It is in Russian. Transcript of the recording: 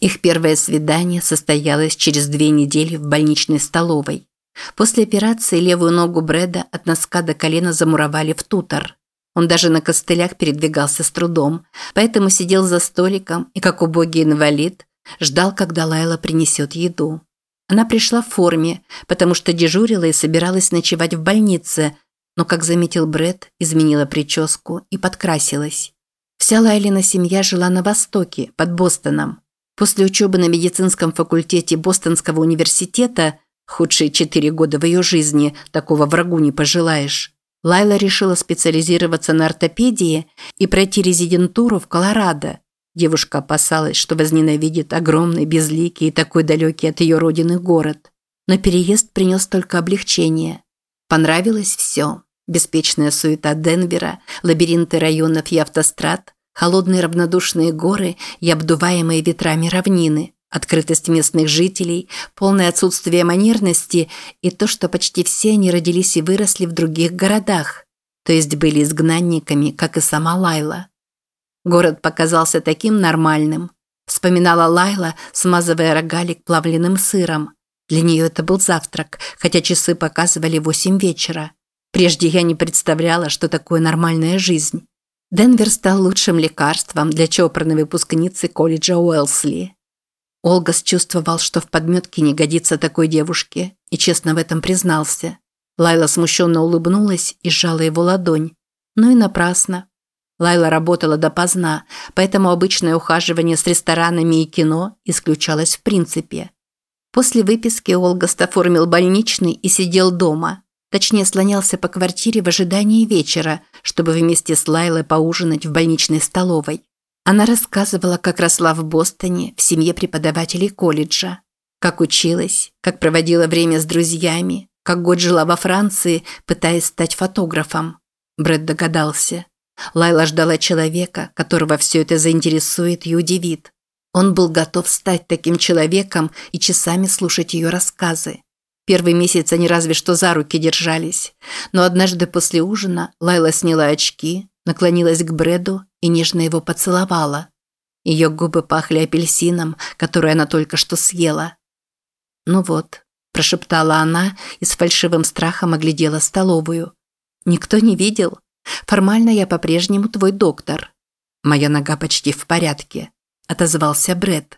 Их первое свидание состоялось через две недели в больничной столовой. После операции левую ногу Брэда от носка до колена замуровали в тутор. Он даже на костылях передвигался с трудом, поэтому сидел за столиком и, как убогий инвалид, ждал, когда Лайла принесет еду. Она пришла в форме, потому что дежурила и собиралась ночевать в больнице, но, как заметил Брэд, изменила прическу и подкрасилась. Вся Лайлина семья жила на Востоке, под Бостоном. После учебы на медицинском факультете Бостонского университета, худшие четыре года в ее жизни, такого врагу не пожелаешь, Лайла решила специализироваться на ортопедии и пройти резидентуру в Колорадо. Девушка опасалась, что возненавидит огромный, безликий и такой далекий от ее родины город. Но переезд принес только облегчение. Понравилось все. Беспечная суета Денвера, лабиринты районов и автострад, холодные равнодушные горы и обдуваемые ветрами равнины, открытость местных жителей, полное отсутствие манерности и то, что почти все они родились и выросли в других городах, то есть были изгнанниками, как и сама Лайла. Город показался таким нормальным. Вспоминала Лайла, смазывая рогалик плавленным сыром. Для нее это был завтрак, хотя часы показывали восемь вечера. Прежде я не представляла, что такое нормальная жизнь. Денвер стал лучшим лекарством для чопорной выпускницы колледжа Уэлсли. Олгас чувствовал, что в подметке не годится такой девушке, и честно в этом признался. Лайла смущенно улыбнулась и сжала его ладонь. Ну и напрасно. Лайла работала допоздна, поэтому обычное ухаживание с ресторанами и кино исключалось в принципе. После выписки Олгаст оформил больничный и сидел дома, Точнее, слонялся по квартире в ожидании вечера, чтобы вместе с Лайлой поужинать в больничной столовой. Она рассказывала, как росла в Бостоне, в семье преподавателей колледжа. Как училась, как проводила время с друзьями, как год жила во Франции, пытаясь стать фотографом. Брэд догадался. Лайла ждала человека, которого все это заинтересует и удивит. Он был готов стать таким человеком и часами слушать ее рассказы. Первый месяц они разве что за руки держались. Но однажды после ужина Лайла сняла очки, наклонилась к Брэду и нежно его поцеловала. Ее губы пахли апельсином, который она только что съела. «Ну вот», – прошептала она и с фальшивым страхом оглядела столовую. «Никто не видел? Формально я по-прежнему твой доктор». «Моя нога почти в порядке», – отозвался Брэд.